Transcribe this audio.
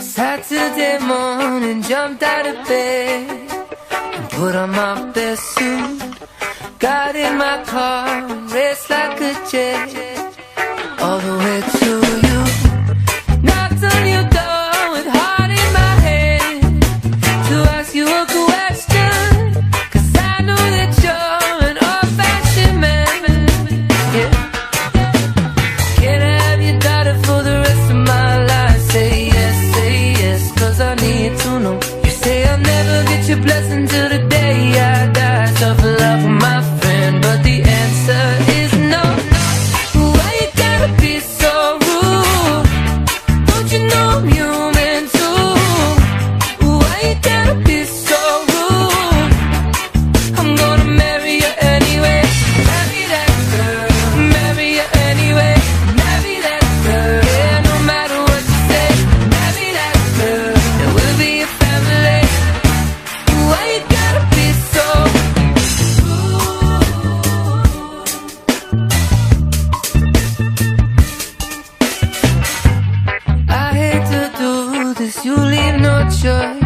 Saturday morning, jumped out of bed and put on my best suit. Got in my car, raced like a jet all the way to. never get your blessing till the day I die. Suffer Cause you leave no choice.